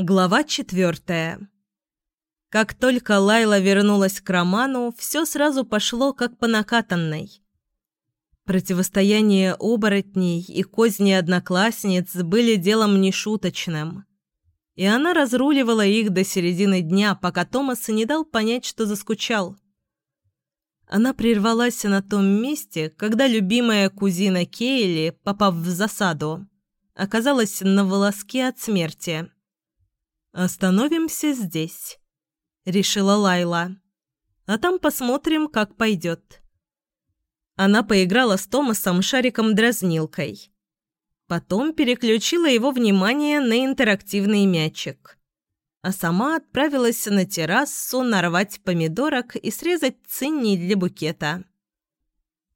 Глава четвертая. Как только Лайла вернулась к Роману, все сразу пошло как по накатанной. Противостояние оборотней и козни одноклассниц были делом нешуточным. И она разруливала их до середины дня, пока Томас не дал понять, что заскучал. Она прервалась на том месте, когда любимая кузина Кейли, попав в засаду, оказалась на волоске от смерти. «Остановимся здесь», — решила Лайла. «А там посмотрим, как пойдет». Она поиграла с Томасом шариком-дразнилкой. Потом переключила его внимание на интерактивный мячик. А сама отправилась на террасу нарвать помидорок и срезать цинни для букета.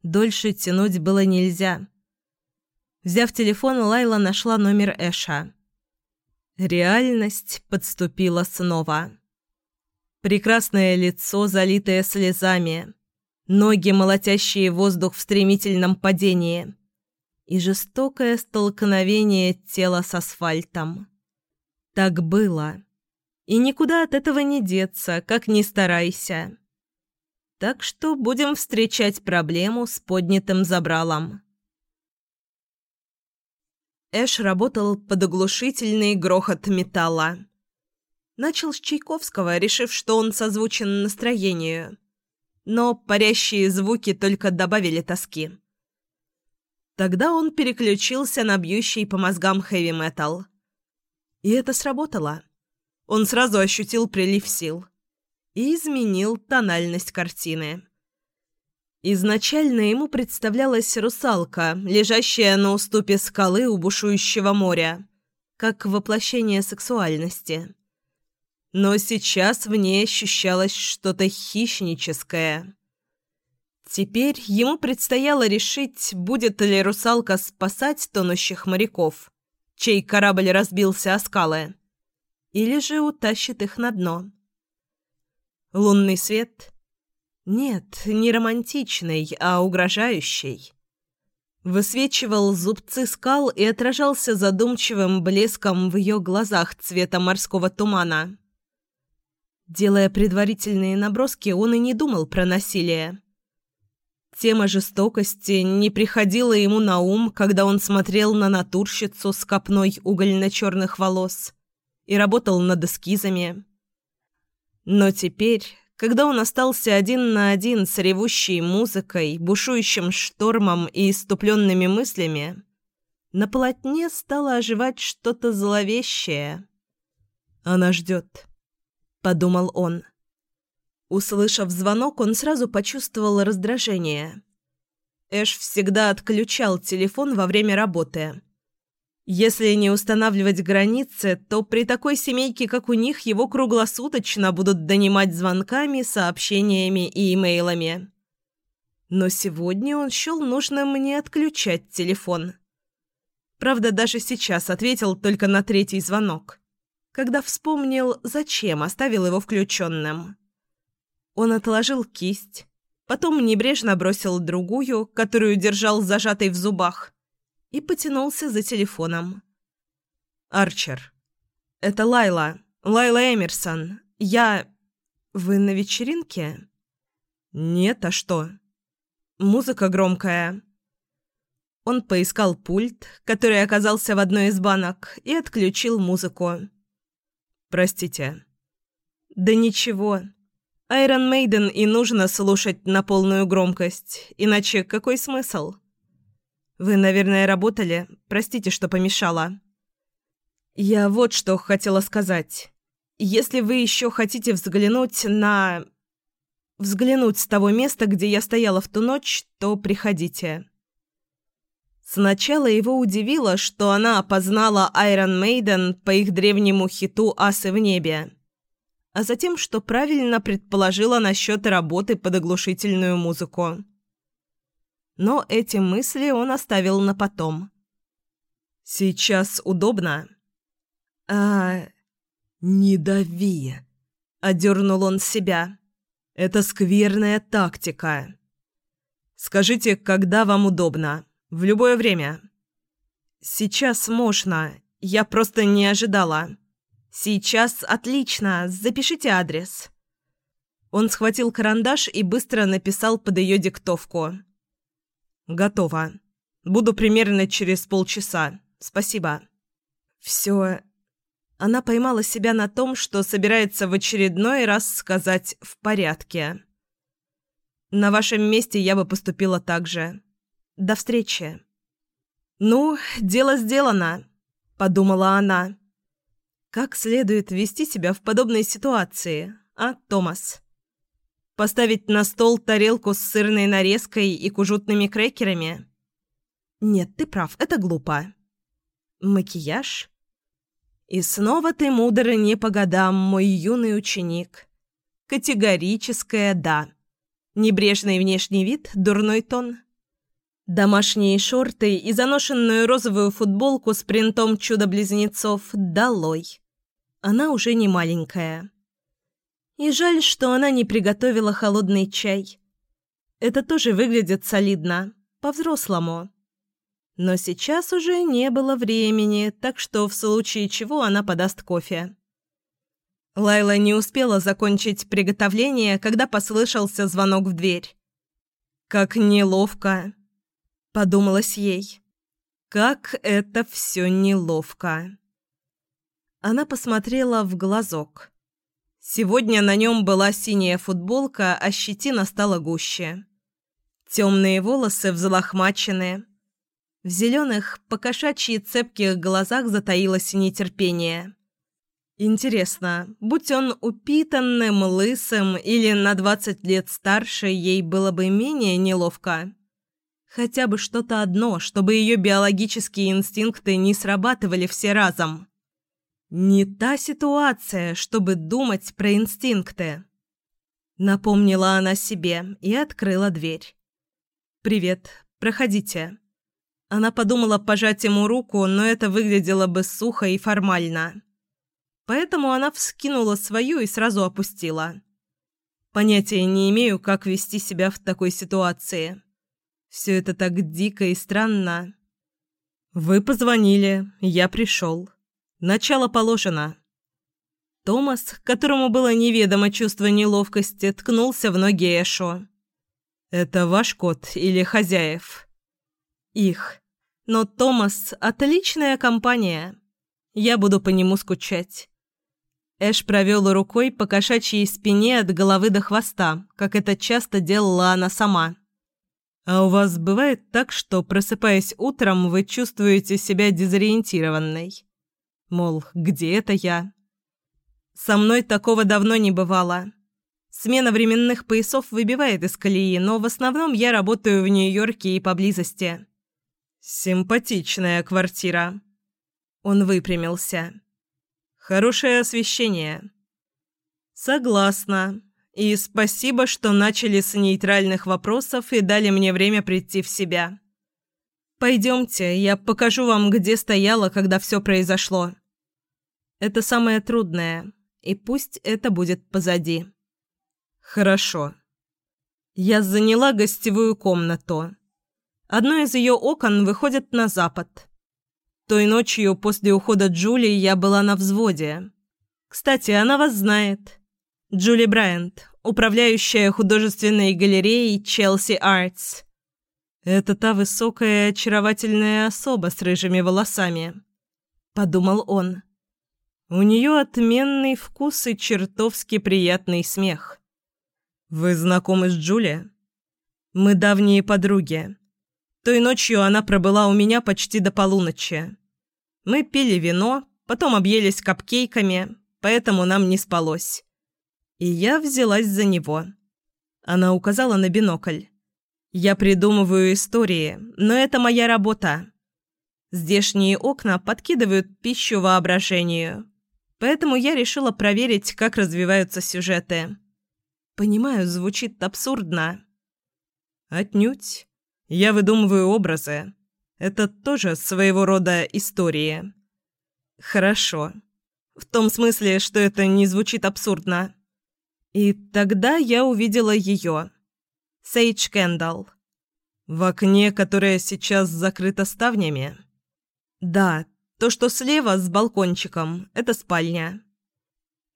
Дольше тянуть было нельзя. Взяв телефон, Лайла нашла номер Эша. Реальность подступила снова. Прекрасное лицо, залитое слезами, ноги, молотящие воздух в стремительном падении, и жестокое столкновение тела с асфальтом. Так было. И никуда от этого не деться, как ни старайся. Так что будем встречать проблему с поднятым забралом. Эш работал под оглушительный грохот металла. Начал с Чайковского, решив, что он созвучен настроению. Но парящие звуки только добавили тоски. Тогда он переключился на бьющий по мозгам хэви-метал. И это сработало. Он сразу ощутил прилив сил и изменил тональность картины. Изначально ему представлялась русалка, лежащая на уступе скалы у бушующего моря, как воплощение сексуальности. Но сейчас в ней ощущалось что-то хищническое. Теперь ему предстояло решить, будет ли русалка спасать тонущих моряков, чей корабль разбился о скалы, или же утащит их на дно. Лунный свет нет, не романтичный, а угрожающий. Высвечивал зубцы скал и отражался задумчивым блеском в ее глазах цвета морского тумана. Делая предварительные наброски, он и не думал про насилие. Тема жестокости не приходила ему на ум, когда он смотрел на натурщицу с копной угольно-черных волос и работал над эскизами. Но теперь, когда он остался один на один с ревущей музыкой, бушующим штормом и иступленными мыслями, на полотне стало оживать что-то зловещее. «Она ждет», — подумал он. Услышав звонок, он сразу почувствовал раздражение. Эш всегда отключал телефон во время работы. Если не устанавливать границы, то при такой семейке, как у них, его круглосуточно будут донимать звонками, сообщениями и имейлами. Но сегодня он счел нужным не отключать телефон. Правда, даже сейчас ответил только на третий звонок, когда вспомнил, зачем оставил его включенным. Он отложил кисть, потом небрежно бросил другую, которую держал зажатой в зубах, и потянулся за телефоном. «Арчер. Это Лайла. Лайла Эмерсон. Я... Вы на вечеринке?» «Нет, а что?» «Музыка громкая». Он поискал пульт, который оказался в одной из банок, и отключил музыку. «Простите». «Да ничего. Айрон Мейден и нужно слушать на полную громкость, иначе какой смысл?» Вы, наверное, работали? Простите, что помешала. Я вот что хотела сказать. Если вы еще хотите взглянуть на... Взглянуть с того места, где я стояла в ту ночь, то приходите. Сначала его удивило, что она опознала Iron Maiden по их древнему хиту «Асы в небе», а затем, что правильно предположила насчет работы под оглушительную музыку но эти мысли он оставил на потом. «Сейчас удобно?» «А... не дави!» — одернул он себя. «Это скверная тактика. Скажите, когда вам удобно. В любое время». «Сейчас можно. Я просто не ожидала. «Сейчас отлично. Запишите адрес». Он схватил карандаш и быстро написал под ее диктовку. «Готово. Буду примерно через полчаса. Спасибо». «Все...» Она поймала себя на том, что собирается в очередной раз сказать «в порядке». «На вашем месте я бы поступила так же. До встречи». «Ну, дело сделано», — подумала она. «Как следует вести себя в подобной ситуации, а, Томас?» Поставить на стол тарелку с сырной нарезкой и кужутными крекерами? Нет, ты прав, это глупо. Макияж? И снова ты мудр не по годам, мой юный ученик. Категорическое «да». Небрежный внешний вид, дурной тон. Домашние шорты и заношенную розовую футболку с принтом чудо-близнецов долой. Она уже не маленькая. И жаль, что она не приготовила холодный чай. Это тоже выглядит солидно, по-взрослому. Но сейчас уже не было времени, так что в случае чего она подаст кофе. Лайла не успела закончить приготовление, когда послышался звонок в дверь. «Как неловко», — подумалось ей. «Как это все неловко». Она посмотрела в глазок. Сегодня на нем была синяя футболка, а щетина стала гуще. Темные волосы взлохмачены. В зеленых, покошачьи цепких глазах затаилось нетерпение. Интересно, будь он упитанным, лысым или на двадцать лет старше, ей было бы менее неловко. Хотя бы что-то одно, чтобы ее биологические инстинкты не срабатывали все разом. Не та ситуация, чтобы думать про инстинкты. Напомнила она себе и открыла дверь. «Привет, проходите». Она подумала пожать ему руку, но это выглядело бы сухо и формально. Поэтому она вскинула свою и сразу опустила. Понятия не имею, как вести себя в такой ситуации. Все это так дико и странно. «Вы позвонили, я пришел», Начало положено. Томас, которому было неведомо чувство неловкости, ткнулся в ноги Эшо. «Это ваш кот или хозяев?» «Их. Но Томас – отличная компания. Я буду по нему скучать». Эш провел рукой по кошачьей спине от головы до хвоста, как это часто делала она сама. «А у вас бывает так, что, просыпаясь утром, вы чувствуете себя дезориентированной?» Мол, где это я? Со мной такого давно не бывало. Смена временных поясов выбивает из колеи, но в основном я работаю в Нью-Йорке и поблизости. Симпатичная квартира. Он выпрямился. Хорошее освещение. Согласна. И спасибо, что начали с нейтральных вопросов и дали мне время прийти в себя. Пойдемте, я покажу вам, где стояла, когда все произошло. Это самое трудное, и пусть это будет позади. Хорошо. Я заняла гостевую комнату. Одно из ее окон выходит на запад. Той ночью после ухода Джули я была на взводе. Кстати, она вас знает. Джули Брайант, управляющая художественной галереей Челси Артс. Это та высокая очаровательная особа с рыжими волосами, подумал он. У нее отменный вкус и чертовски приятный смех. «Вы знакомы с Джули?» «Мы давние подруги. Той ночью она пробыла у меня почти до полуночи. Мы пили вино, потом объелись капкейками, поэтому нам не спалось. И я взялась за него». Она указала на бинокль. «Я придумываю истории, но это моя работа. Здешние окна подкидывают пищу воображению, Поэтому я решила проверить, как развиваются сюжеты. Понимаю, звучит абсурдно. Отнюдь. Я выдумываю образы. Это тоже своего рода истории. Хорошо. В том смысле, что это не звучит абсурдно. И тогда я увидела ее. Сейдж Кендалл. В окне, которое сейчас закрыто ставнями. Да, То, что слева с балкончиком – это спальня.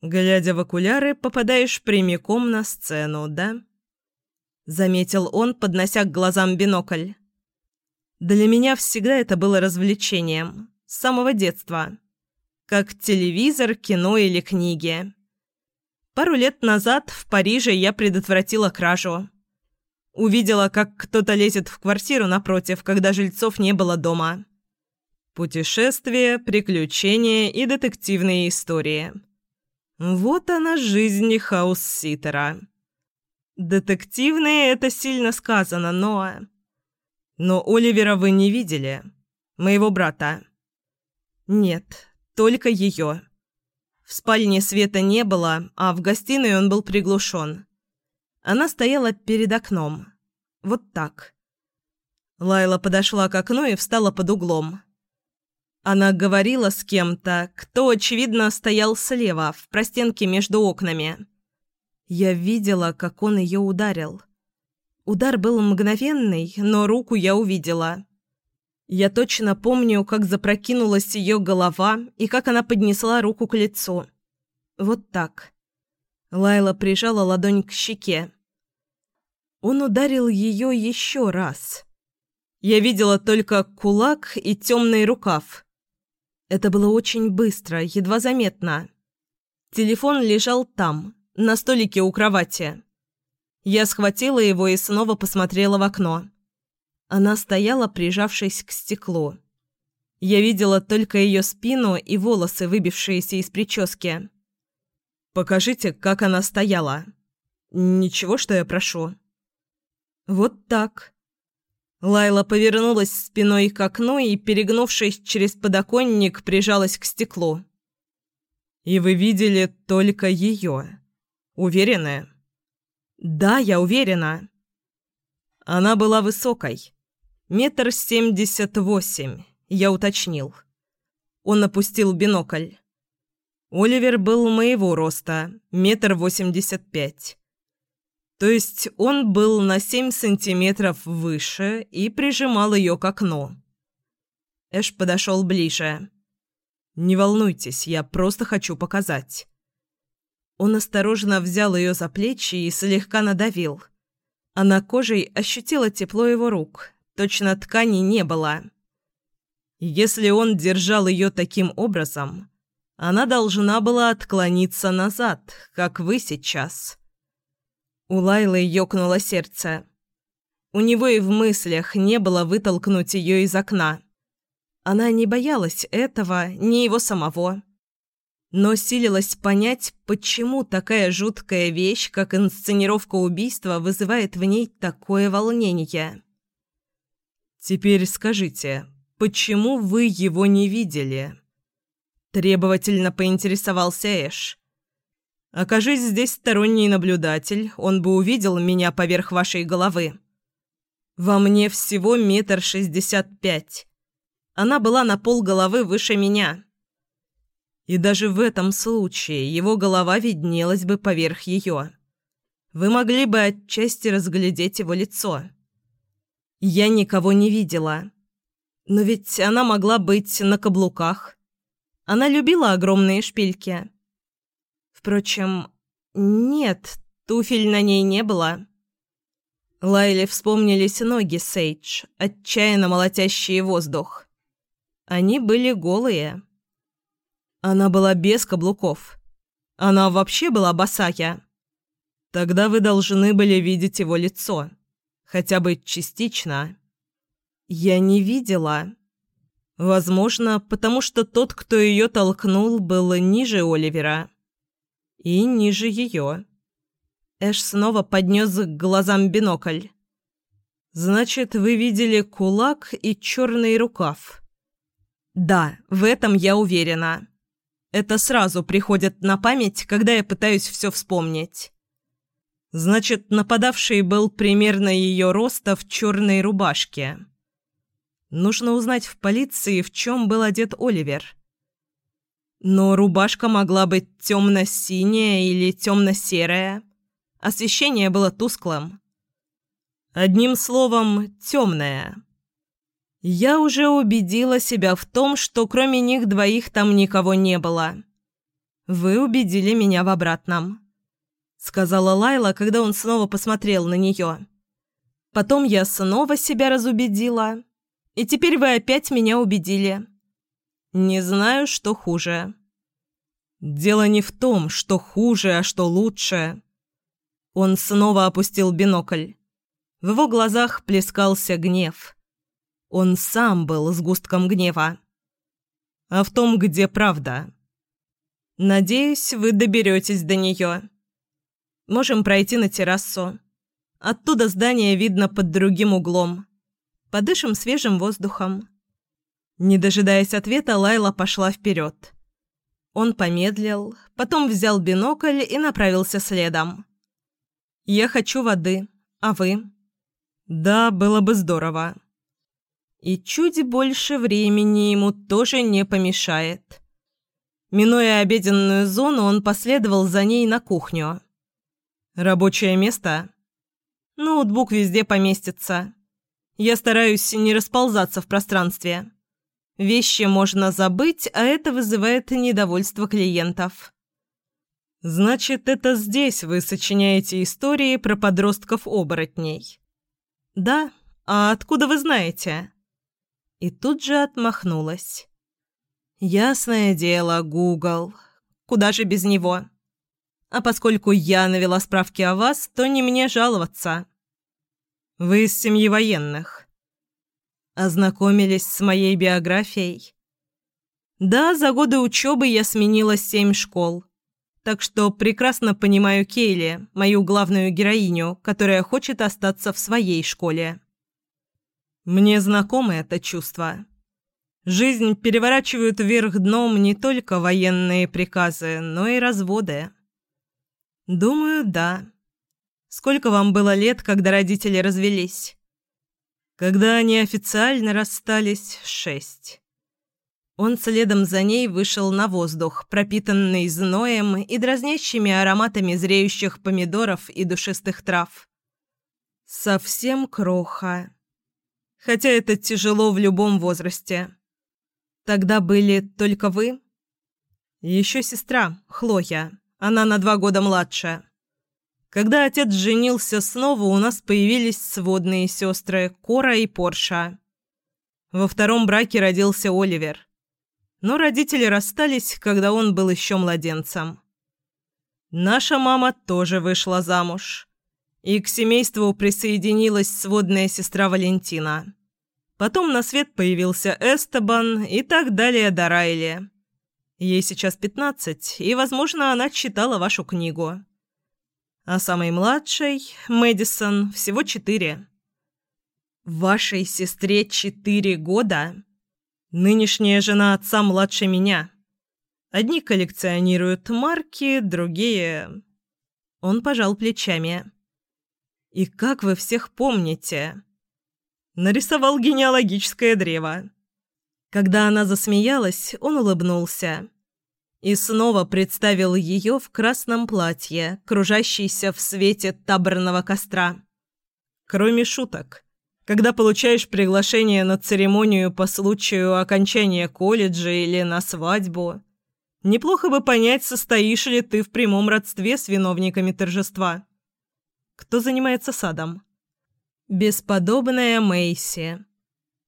Глядя в окуляры, попадаешь прямиком на сцену, да? Заметил он, поднося к глазам бинокль. Для меня всегда это было развлечением. С самого детства. Как телевизор, кино или книги. Пару лет назад в Париже я предотвратила кражу. Увидела, как кто-то лезет в квартиру напротив, когда жильцов не было дома. Путешествия, приключения и детективные истории. Вот она жизнь хаус-ситера. Детективные – это сильно сказано, но... Но Оливера вы не видели? Моего брата? Нет, только ее. В спальне света не было, а в гостиной он был приглушен. Она стояла перед окном. Вот так. Лайла подошла к окну и встала под углом. Она говорила с кем-то, кто, очевидно, стоял слева, в простенке между окнами. Я видела, как он ее ударил. Удар был мгновенный, но руку я увидела. Я точно помню, как запрокинулась ее голова и как она поднесла руку к лицу. Вот так. Лайла прижала ладонь к щеке. Он ударил ее еще раз. Я видела только кулак и темный рукав. Это было очень быстро, едва заметно. Телефон лежал там, на столике у кровати. Я схватила его и снова посмотрела в окно. Она стояла, прижавшись к стеклу. Я видела только ее спину и волосы, выбившиеся из прически. «Покажите, как она стояла. Ничего, что я прошу?» Вот так. Лайла повернулась спиной к окну и, перегнувшись через подоконник, прижалась к стеклу. «И вы видели только ее? Уверены?» «Да, я уверена». Она была высокой. Метр семьдесят восемь, я уточнил. Он опустил бинокль. Оливер был моего роста, метр восемьдесят пять. То есть он был на семь сантиметров выше и прижимал ее к окну. Эш подошел ближе. «Не волнуйтесь, я просто хочу показать». Он осторожно взял ее за плечи и слегка надавил. Она кожей ощутила тепло его рук. Точно ткани не было. Если он держал ее таким образом, она должна была отклониться назад, как вы сейчас. У Лайлы ёкнуло сердце. У него и в мыслях не было вытолкнуть ее из окна. Она не боялась этого, ни его самого. Но силилась понять, почему такая жуткая вещь, как инсценировка убийства, вызывает в ней такое волнение. «Теперь скажите, почему вы его не видели?» Требовательно поинтересовался Эш. Окажись здесь сторонний наблюдатель, он бы увидел меня поверх вашей головы. Во мне всего метр шестьдесят пять. Она была на пол головы выше меня. И даже в этом случае его голова виднелась бы поверх ее. Вы могли бы отчасти разглядеть его лицо. Я никого не видела. Но ведь она могла быть на каблуках. Она любила огромные шпильки. Впрочем, нет, туфель на ней не было. Лайле вспомнились ноги Сейдж, отчаянно молотящие воздух. Они были голые. Она была без каблуков. Она вообще была босая. Тогда вы должны были видеть его лицо. Хотя бы частично. Я не видела. Возможно, потому что тот, кто ее толкнул, был ниже Оливера и ниже ее. Эш снова поднес к глазам бинокль. «Значит, вы видели кулак и черный рукав?» «Да, в этом я уверена. Это сразу приходит на память, когда я пытаюсь все вспомнить». «Значит, нападавший был примерно ее роста в черной рубашке». «Нужно узнать в полиции, в чем был одет Оливер». Но рубашка могла быть темно-синяя или темно-серая. Освещение было тусклым. Одним словом, темное. Я уже убедила себя в том, что кроме них двоих там никого не было. Вы убедили меня в обратном, сказала Лайла, когда он снова посмотрел на нее. Потом я снова себя разубедила, и теперь вы опять меня убедили. Не знаю, что хуже. Дело не в том, что хуже, а что лучше. Он снова опустил бинокль. В его глазах плескался гнев. Он сам был сгустком гнева. А в том, где правда. Надеюсь, вы доберетесь до нее. Можем пройти на террасу. Оттуда здание видно под другим углом. Подышим свежим воздухом. Не дожидаясь ответа, Лайла пошла вперед. Он помедлил, потом взял бинокль и направился следом. «Я хочу воды. А вы?» «Да, было бы здорово». И чуть больше времени ему тоже не помешает. Минуя обеденную зону, он последовал за ней на кухню. «Рабочее место?» «Ноутбук везде поместится. Я стараюсь не расползаться в пространстве». Вещи можно забыть, а это вызывает недовольство клиентов. «Значит, это здесь вы сочиняете истории про подростков-оборотней?» «Да. А откуда вы знаете?» И тут же отмахнулась. «Ясное дело, Гугл. Куда же без него? А поскольку я навела справки о вас, то не мне жаловаться». «Вы из семьи военных?» Ознакомились с моей биографией? Да, за годы учебы я сменила семь школ. Так что прекрасно понимаю Кейли, мою главную героиню, которая хочет остаться в своей школе. Мне знакомо это чувство. Жизнь переворачивают вверх дном не только военные приказы, но и разводы. Думаю, да. Сколько вам было лет, когда родители развелись? Когда они официально расстались, шесть. Он следом за ней вышел на воздух, пропитанный зноем и дразнящими ароматами зреющих помидоров и душистых трав. Совсем кроха. Хотя это тяжело в любом возрасте. Тогда были только вы? Еще сестра, Хлоя. Она на два года младше. Когда отец женился снова, у нас появились сводные сестры Кора и Порша. Во втором браке родился Оливер. Но родители расстались, когда он был еще младенцем. Наша мама тоже вышла замуж. И к семейству присоединилась сводная сестра Валентина. Потом на свет появился Эстебан и так далее до Райли. Ей сейчас пятнадцать, и, возможно, она читала вашу книгу а самой младшей, Мэдисон, всего четыре. «Вашей сестре четыре года? Нынешняя жена отца младше меня. Одни коллекционируют марки, другие...» Он пожал плечами. «И как вы всех помните?» Нарисовал генеалогическое древо. Когда она засмеялась, он улыбнулся и снова представил ее в красном платье, кружащейся в свете таборного костра. Кроме шуток, когда получаешь приглашение на церемонию по случаю окончания колледжа или на свадьбу, неплохо бы понять, состоишь ли ты в прямом родстве с виновниками торжества. Кто занимается садом? Бесподобная Мэйси.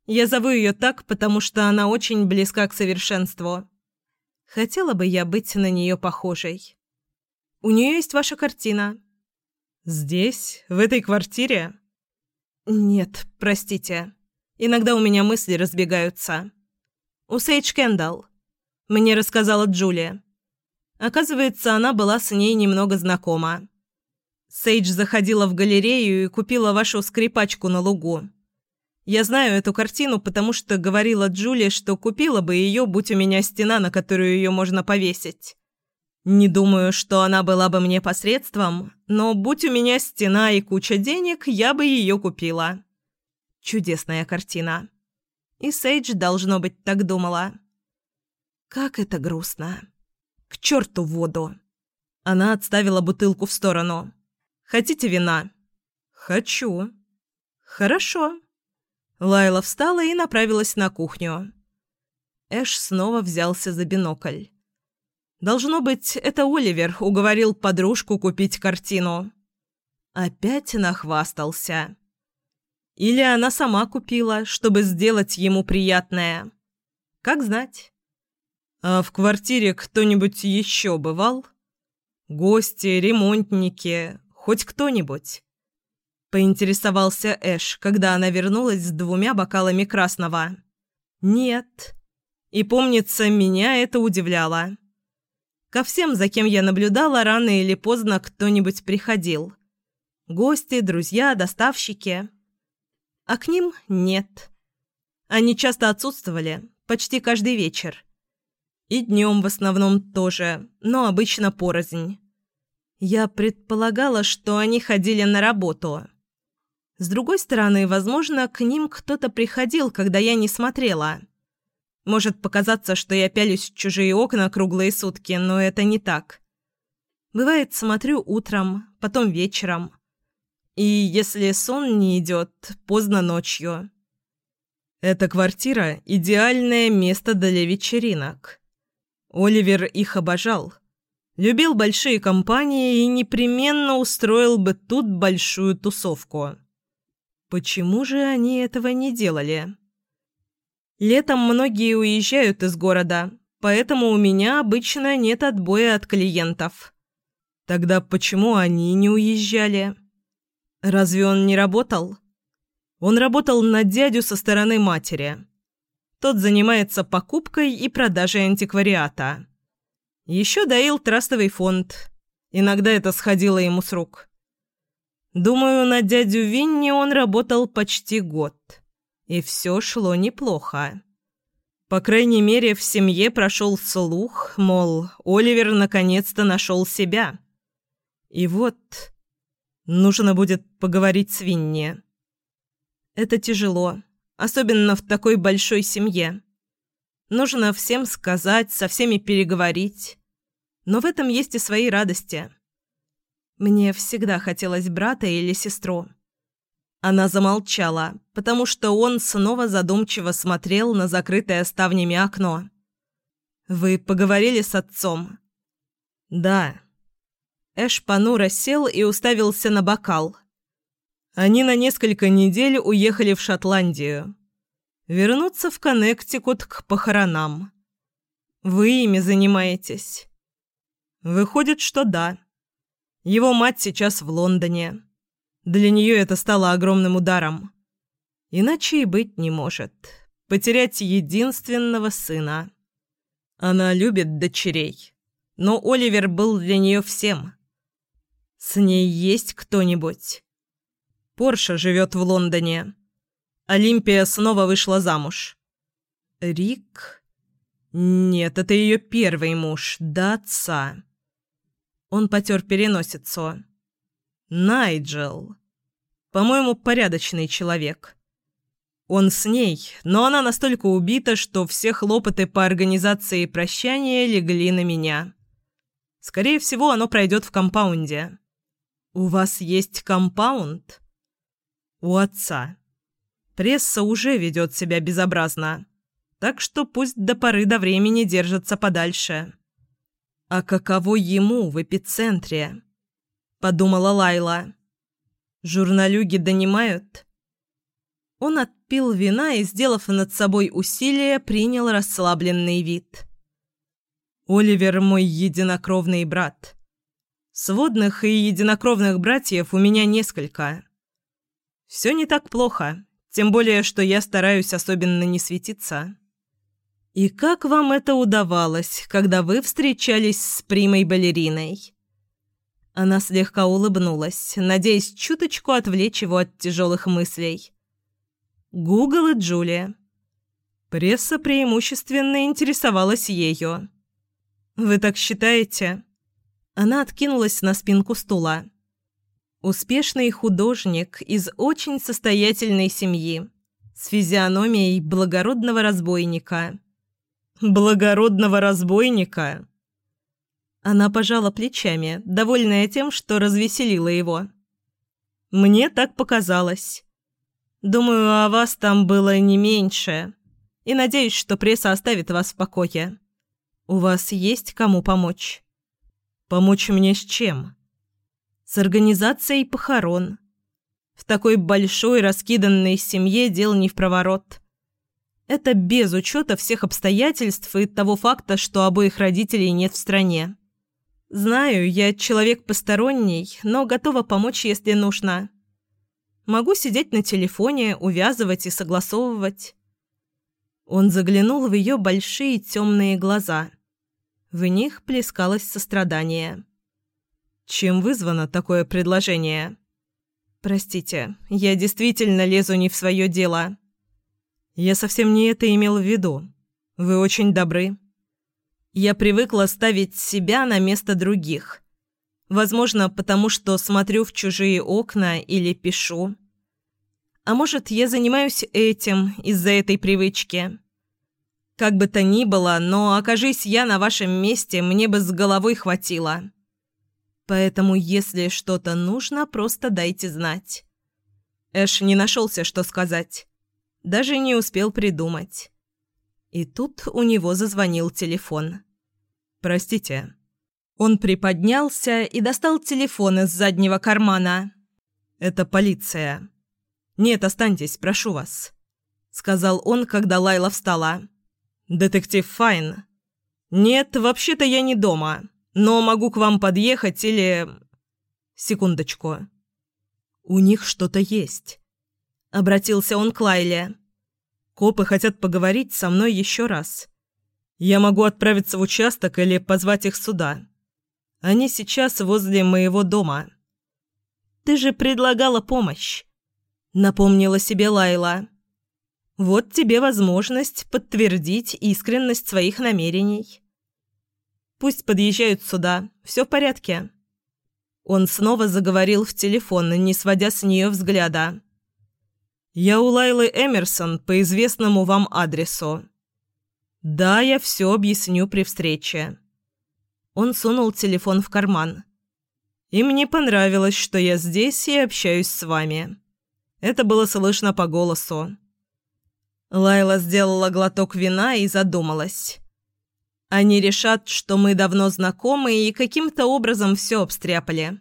Я зову ее так, потому что она очень близка к совершенству. Хотела бы я быть на нее похожей. У нее есть ваша картина. Здесь, в этой квартире? Нет, простите. Иногда у меня мысли разбегаются. У Сейдж Кендалл. Мне рассказала Джулия. Оказывается, она была с ней немного знакома. Сейдж заходила в галерею и купила вашу скрипачку на лугу. Я знаю эту картину, потому что говорила Джулия, что купила бы ее, будь у меня стена, на которую ее можно повесить. Не думаю, что она была бы мне посредством, но будь у меня стена и куча денег, я бы ее купила. Чудесная картина. И Сейдж, должно быть, так думала. Как это грустно. К черту воду. Она отставила бутылку в сторону. «Хотите вина?» «Хочу». «Хорошо». Лайла встала и направилась на кухню. Эш снова взялся за бинокль. Должно быть, это Оливер уговорил подружку купить картину. Опять нахвастался. Или она сама купила, чтобы сделать ему приятное. Как знать. А в квартире кто-нибудь еще бывал? Гости, ремонтники, хоть кто-нибудь? Поинтересовался Эш, когда она вернулась с двумя бокалами красного. Нет. И помнится, меня это удивляло. Ко всем, за кем я наблюдала, рано или поздно кто-нибудь приходил. Гости, друзья, доставщики. А к ним нет. Они часто отсутствовали, почти каждый вечер. И днем в основном тоже, но обычно порознь. Я предполагала, что они ходили на работу. С другой стороны, возможно, к ним кто-то приходил, когда я не смотрела. Может показаться, что я пялюсь в чужие окна круглые сутки, но это не так. Бывает, смотрю утром, потом вечером. И если сон не идет, поздно ночью. Эта квартира – идеальное место для вечеринок. Оливер их обожал. Любил большие компании и непременно устроил бы тут большую тусовку. Почему же они этого не делали? Летом многие уезжают из города, поэтому у меня обычно нет отбоя от клиентов. Тогда почему они не уезжали? Разве он не работал? Он работал на дядю со стороны матери. Тот занимается покупкой и продажей антиквариата. Еще доил трастовый фонд. Иногда это сходило ему с рук. Думаю, на дядю Винни он работал почти год и все шло неплохо. По крайней мере, в семье прошел слух, мол, Оливер наконец-то нашел себя. И вот нужно будет поговорить с Винни. Это тяжело, особенно в такой большой семье. Нужно всем сказать, со всеми переговорить. Но в этом есть и свои радости. Мне всегда хотелось брата или сестру. Она замолчала, потому что он снова задумчиво смотрел на закрытое ставнями окно. «Вы поговорили с отцом?» «Да». Эш понуро сел и уставился на бокал. Они на несколько недель уехали в Шотландию. Вернуться в Коннектикут к похоронам. Вы ими занимаетесь? Выходит, что да. Его мать сейчас в Лондоне. Для нее это стало огромным ударом. Иначе и быть не может. Потерять единственного сына. Она любит дочерей. Но Оливер был для нее всем. С ней есть кто-нибудь. Порша живет в Лондоне. Олимпия снова вышла замуж. Рик? Нет, это ее первый муж, до отца. Он потер переносицу. Найджел. По-моему, порядочный человек. Он с ней, но она настолько убита, что все хлопоты по организации прощания легли на меня. Скорее всего, оно пройдет в компаунде. У вас есть компаунд? У отца. Пресса уже ведет себя безобразно, так что пусть до поры до времени держится подальше. А каково ему в эпицентре? – подумала Лайла. «Журналюги донимают?» Он отпил вина и, сделав над собой усилие, принял расслабленный вид. «Оливер мой единокровный брат. Сводных и единокровных братьев у меня несколько. Все не так плохо, тем более, что я стараюсь особенно не светиться». «И как вам это удавалось, когда вы встречались с примой-балериной?» Она слегка улыбнулась, надеясь чуточку отвлечь его от тяжелых мыслей. Гугл и Джулия. Пресса преимущественно интересовалась ею. «Вы так считаете?» Она откинулась на спинку стула. Успешный художник из очень состоятельной семьи, с физиономией благородного разбойника. «Благородного разбойника?» Она пожала плечами, довольная тем, что развеселила его. «Мне так показалось». Думаю, о вас там было не меньше. И надеюсь, что пресса оставит вас в покое. У вас есть кому помочь? Помочь мне с чем? С организацией похорон. В такой большой раскиданной семье дел не в проворот. Это без учета всех обстоятельств и того факта, что обоих родителей нет в стране. Знаю, я человек посторонний, но готова помочь, если нужно. Могу сидеть на телефоне, увязывать и согласовывать. Он заглянул в ее большие темные глаза. В них плескалось сострадание. Чем вызвано такое предложение? Простите, я действительно лезу не в свое дело. Я совсем не это имел в виду. Вы очень добры. Я привыкла ставить себя на место других. Возможно, потому что смотрю в чужие окна или пишу. А может, я занимаюсь этим из-за этой привычки. Как бы то ни было, но окажись я на вашем месте, мне бы с головой хватило. Поэтому, если что-то нужно, просто дайте знать. Эш не нашелся, что сказать. Даже не успел придумать. И тут у него зазвонил телефон. «Простите». Он приподнялся и достал телефон из заднего кармана. «Это полиция». «Нет, останьтесь, прошу вас», — сказал он, когда Лайла встала. «Детектив Файн». «Нет, вообще-то я не дома, но могу к вам подъехать или...» «Секундочку». «У них что-то есть», — обратился он к Лайле. «Копы хотят поговорить со мной еще раз. Я могу отправиться в участок или позвать их сюда. Они сейчас возле моего дома». «Ты же предлагала помощь», — напомнила себе Лайла. «Вот тебе возможность подтвердить искренность своих намерений». «Пусть подъезжают сюда. Все в порядке». Он снова заговорил в телефон, не сводя с нее взгляда. «Я у Лайлы Эмерсон по известному вам адресу. «Да, я все объясню при встрече». Он сунул телефон в карман. «И мне понравилось, что я здесь и общаюсь с вами. Это было слышно по голосу». Лайла сделала глоток вина и задумалась. «Они решат, что мы давно знакомы и каким-то образом все обстряпали.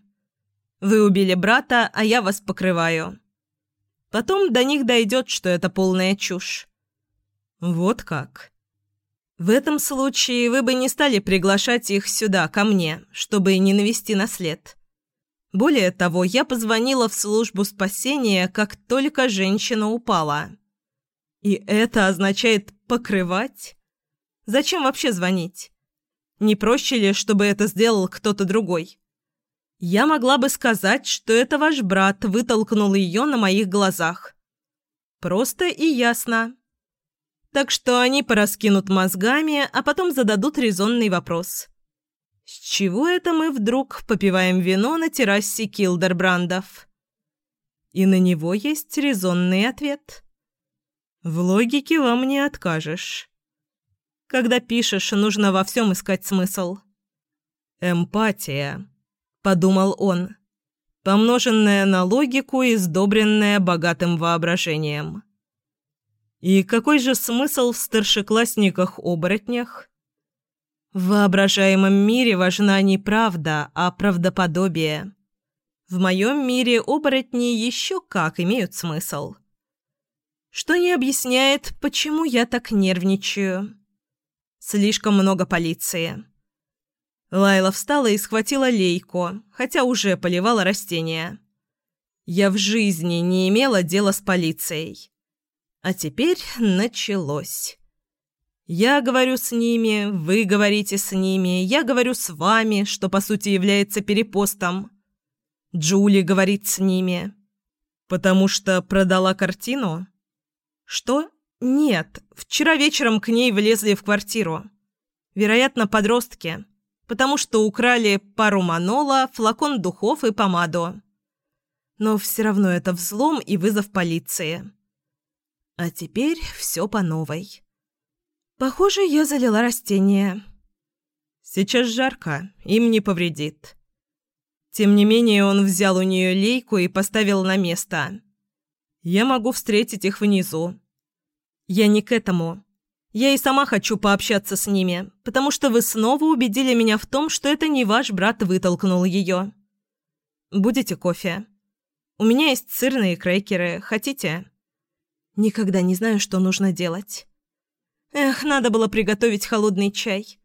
Вы убили брата, а я вас покрываю. Потом до них дойдет, что это полная чушь». «Вот как?» В этом случае вы бы не стали приглашать их сюда, ко мне, чтобы не навести на след. Более того, я позвонила в службу спасения, как только женщина упала. И это означает «покрывать»? Зачем вообще звонить? Не проще ли, чтобы это сделал кто-то другой? Я могла бы сказать, что это ваш брат вытолкнул ее на моих глазах. Просто и ясно. Так что они пораскинут мозгами, а потом зададут резонный вопрос. С чего это мы вдруг попиваем вино на террасе Килдербрандов? И на него есть резонный ответ. В логике вам не откажешь. Когда пишешь, нужно во всем искать смысл. «Эмпатия», — подумал он, помноженная на логику и сдобренная богатым воображением. И какой же смысл в старшеклассниках-оборотнях? В воображаемом мире важна не правда, а правдоподобие. В моем мире оборотни еще как имеют смысл. Что не объясняет, почему я так нервничаю. Слишком много полиции. Лайла встала и схватила лейку, хотя уже поливала растения. Я в жизни не имела дела с полицией. А теперь началось. Я говорю с ними, вы говорите с ними, я говорю с вами, что по сути является перепостом. Джули говорит с ними. Потому что продала картину? Что? Нет, вчера вечером к ней влезли в квартиру. Вероятно, подростки. Потому что украли пару манола, флакон духов и помаду. Но все равно это взлом и вызов полиции. А теперь все по новой. Похоже, я залила растение. Сейчас жарко, им не повредит. Тем не менее, он взял у нее лейку и поставил на место. Я могу встретить их внизу». «Я не к этому. Я и сама хочу пообщаться с ними, потому что вы снова убедили меня в том, что это не ваш брат вытолкнул ее. Будете кофе? У меня есть сырные крекеры. Хотите?» «Никогда не знаю, что нужно делать». «Эх, надо было приготовить холодный чай».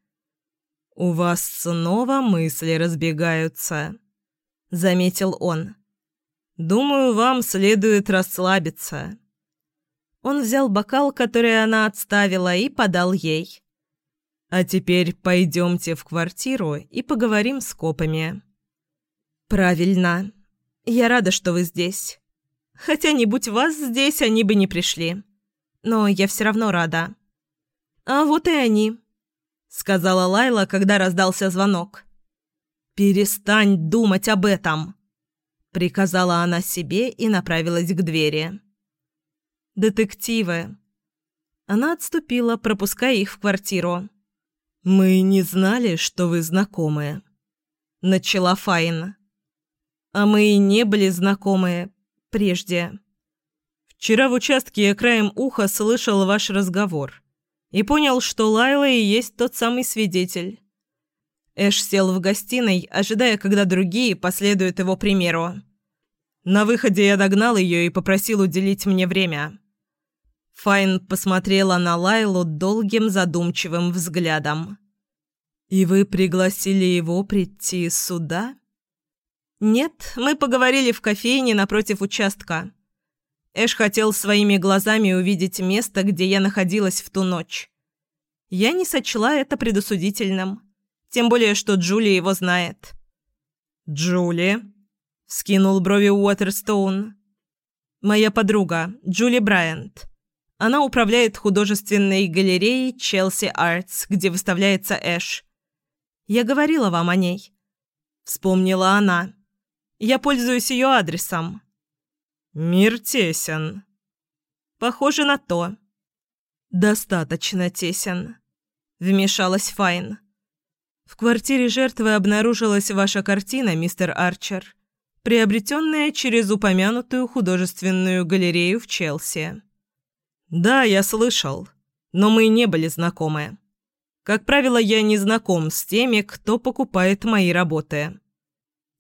«У вас снова мысли разбегаются», — заметил он. «Думаю, вам следует расслабиться». Он взял бокал, который она отставила, и подал ей. «А теперь пойдемте в квартиру и поговорим с копами». «Правильно. Я рада, что вы здесь. Хотя не будь вас здесь, они бы не пришли. Но я все равно рада». «А вот и они», сказала Лайла, когда раздался звонок. «Перестань думать об этом!» Приказала она себе и направилась к двери. «Детективы!» Она отступила, пропуская их в квартиру. «Мы не знали, что вы знакомы», — начала Файн. «А мы и не были знакомы прежде. Вчера в участке я краем уха слышал ваш разговор и понял, что Лайла и есть тот самый свидетель. Эш сел в гостиной, ожидая, когда другие последуют его примеру. На выходе я догнал ее и попросил уделить мне время. Файн посмотрела на Лайлу долгим задумчивым взглядом. «И вы пригласили его прийти сюда?» «Нет, мы поговорили в кофейне напротив участка. Эш хотел своими глазами увидеть место, где я находилась в ту ночь. Я не сочла это предосудительным. Тем более, что Джули его знает. «Джули?» — скинул брови Уотерстоун. «Моя подруга, Джули Брайант. Она управляет художественной галереей Челси Артс, где выставляется Эш. Я говорила вам о ней». Вспомнила она. «Я пользуюсь ее адресом». «Мир тесен». «Похоже на то». «Достаточно тесен», — вмешалась Файн. «В квартире жертвы обнаружилась ваша картина, мистер Арчер, приобретенная через упомянутую художественную галерею в Челси». «Да, я слышал, но мы не были знакомы. Как правило, я не знаком с теми, кто покупает мои работы.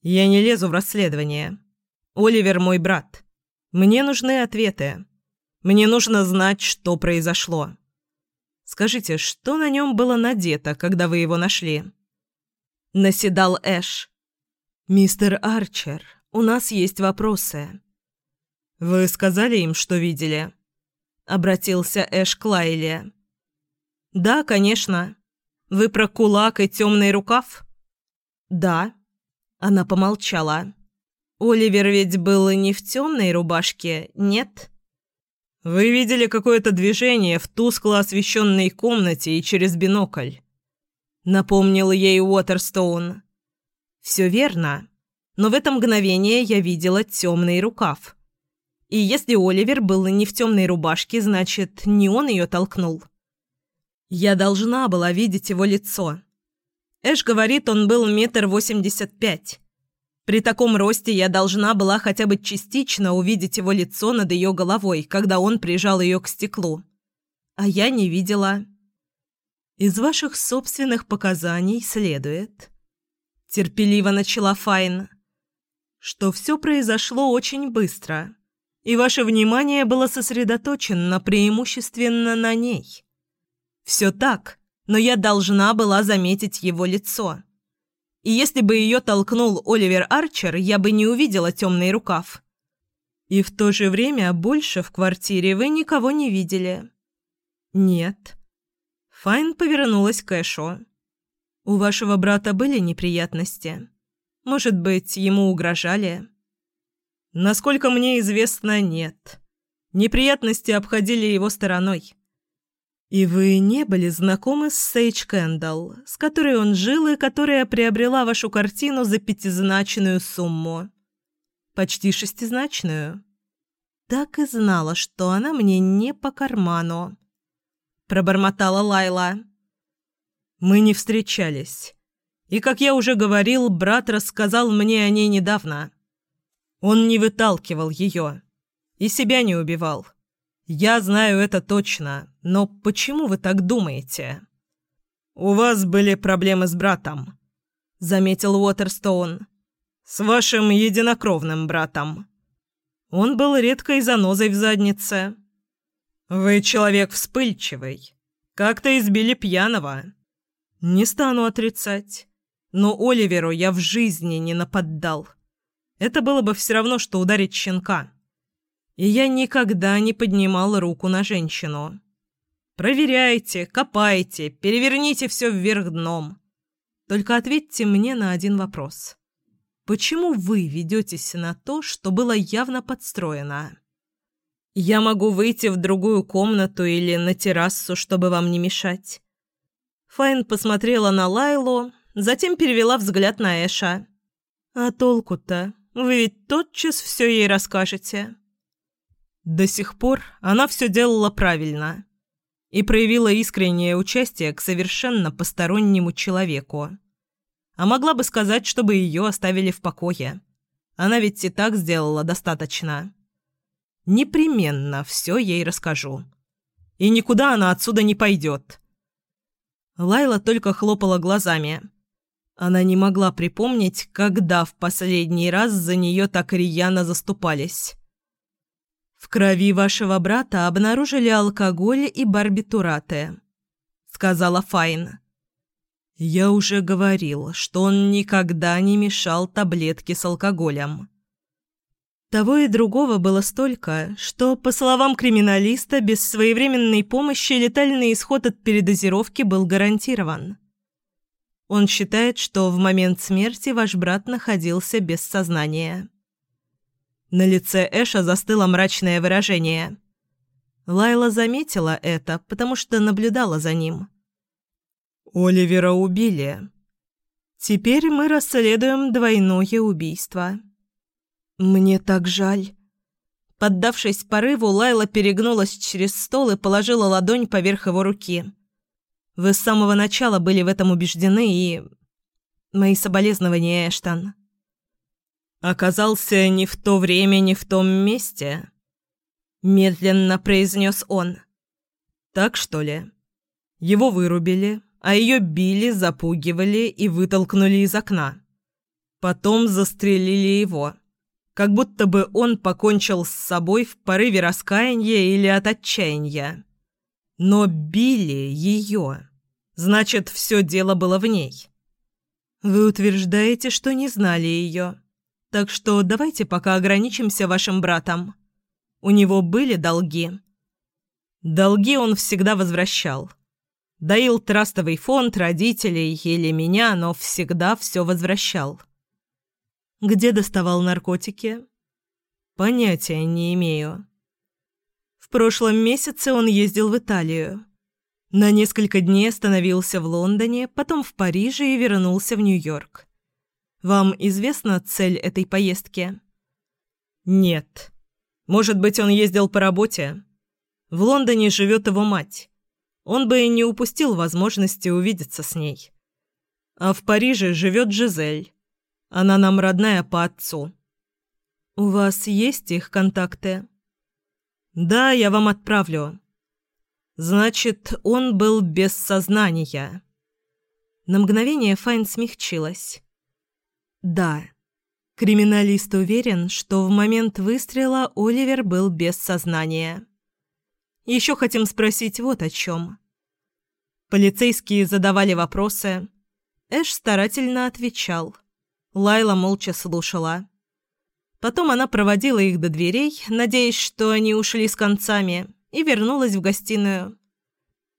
Я не лезу в расследование. Оливер мой брат». Мне нужны ответы. Мне нужно знать, что произошло. Скажите, что на нем было надето, когда вы его нашли?» Наседал Эш. «Мистер Арчер, у нас есть вопросы». «Вы сказали им, что видели?» Обратился Эш к Лайле. «Да, конечно. Вы про кулак и темный рукав?» «Да». Она помолчала. Оливер ведь был не в темной рубашке, нет? Вы видели какое-то движение в тускло освещенной комнате и через бинокль. Напомнил ей Уотерстоун. Все верно, но в это мгновение я видела темный рукав. И если Оливер был не в темной рубашке, значит, не он ее толкнул. Я должна была видеть его лицо. Эш говорит, он был метр восемьдесят пять. При таком росте я должна была хотя бы частично увидеть его лицо над ее головой, когда он прижал ее к стеклу. А я не видела. Из ваших собственных показаний следует, терпеливо начала Файн, что все произошло очень быстро, и ваше внимание было сосредоточено преимущественно на ней. Все так, но я должна была заметить его лицо. И если бы ее толкнул Оливер Арчер, я бы не увидела темный рукав. И в то же время больше в квартире вы никого не видели. Нет. Файн повернулась к Эшу. У вашего брата были неприятности? Может быть, ему угрожали? Насколько мне известно, нет. Неприятности обходили его стороной. «И вы не были знакомы с Сейдж Кэндалл, с которой он жил и которая приобрела вашу картину за пятизначную сумму?» «Почти шестизначную?» «Так и знала, что она мне не по карману», — пробормотала Лайла. «Мы не встречались. И, как я уже говорил, брат рассказал мне о ней недавно. Он не выталкивал ее. И себя не убивал. Я знаю это точно, но почему вы так думаете? У вас были проблемы с братом, заметил Уотерстоун. С вашим единокровным братом. Он был редкой занозой в заднице. Вы человек вспыльчивый. Как-то избили пьяного. Не стану отрицать. Но Оливеру я в жизни не нападал. Это было бы все равно, что ударить щенка. И я никогда не поднимал руку на женщину. Проверяйте, копайте, переверните все вверх дном. Только ответьте мне на один вопрос. Почему вы ведетесь на то, что было явно подстроено? Я могу выйти в другую комнату или на террасу, чтобы вам не мешать. Файн посмотрела на Лайлу, затем перевела взгляд на Эша. «А толку-то? Вы ведь тотчас все ей расскажете». До сих пор она все делала правильно и проявила искреннее участие к совершенно постороннему человеку. А могла бы сказать, чтобы ее оставили в покое. Она ведь и так сделала достаточно. Непременно все ей расскажу. И никуда она отсюда не пойдет. Лайла только хлопала глазами. Она не могла припомнить, когда в последний раз за нее так рьяно заступались. «В крови вашего брата обнаружили алкоголь и барбитураты», — сказала Файн. «Я уже говорил, что он никогда не мешал таблетки с алкоголем. Того и другого было столько, что, по словам криминалиста, без своевременной помощи летальный исход от передозировки был гарантирован. Он считает, что в момент смерти ваш брат находился без сознания. На лице Эша застыло мрачное выражение. Лайла заметила это, потому что наблюдала за ним. «Оливера убили. Теперь мы расследуем двойное убийство». «Мне так жаль». Поддавшись порыву, Лайла перегнулась через стол и положила ладонь поверх его руки. «Вы с самого начала были в этом убеждены и...» «Мои соболезнования, Эштон». «Оказался не в то время, не в том месте», — медленно произнес он. «Так что ли? Его вырубили, а ее били, запугивали и вытолкнули из окна. Потом застрелили его» как будто бы он покончил с собой в порыве раскаяния или от отчаяния. Но били ее. Значит, все дело было в ней. Вы утверждаете, что не знали ее. Так что давайте пока ограничимся вашим братом. У него были долги. Долги он всегда возвращал. Доил трастовый фонд родителей или меня, но всегда все возвращал. Где доставал наркотики? Понятия не имею. Прошлом месяце он ездил в Италию. На несколько дней остановился в Лондоне, потом в Париже и вернулся в Нью-Йорк. Вам известна цель этой поездки? Нет. Может быть, он ездил по работе? В Лондоне живет его мать. Он бы и не упустил возможности увидеться с ней. А в Париже живет Жизель. Она нам родная по отцу. У вас есть их контакты? Да, я вам отправлю. Значит, он был без сознания. На мгновение Файн смягчилась. Да. Криминалист уверен, что в момент выстрела Оливер был без сознания. Еще хотим спросить вот о чем. Полицейские задавали вопросы. Эш старательно отвечал. Лайла молча слушала. Потом она проводила их до дверей, надеясь, что они ушли с концами, и вернулась в гостиную.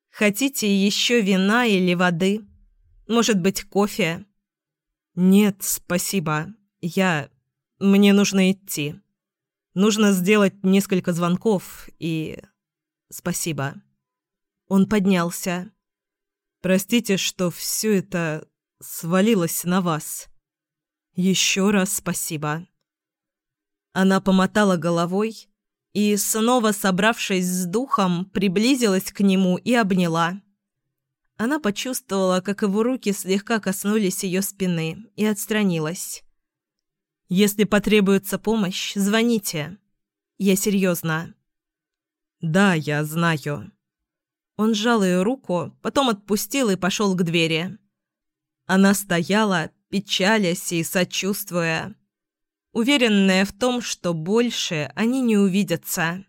«Хотите еще вина или воды? Может быть, кофе?» «Нет, спасибо. Я... Мне нужно идти. Нужно сделать несколько звонков и... Спасибо». Он поднялся. «Простите, что все это свалилось на вас». Еще раз спасибо». Она помотала головой и, снова собравшись с духом, приблизилась к нему и обняла. Она почувствовала, как его руки слегка коснулись ее спины, и отстранилась. «Если потребуется помощь, звоните. Я серьезно. «Да, я знаю». Он сжал ее руку, потом отпустил и пошел к двери. Она стояла, печалясь и сочувствуя, уверенная в том, что больше они не увидятся.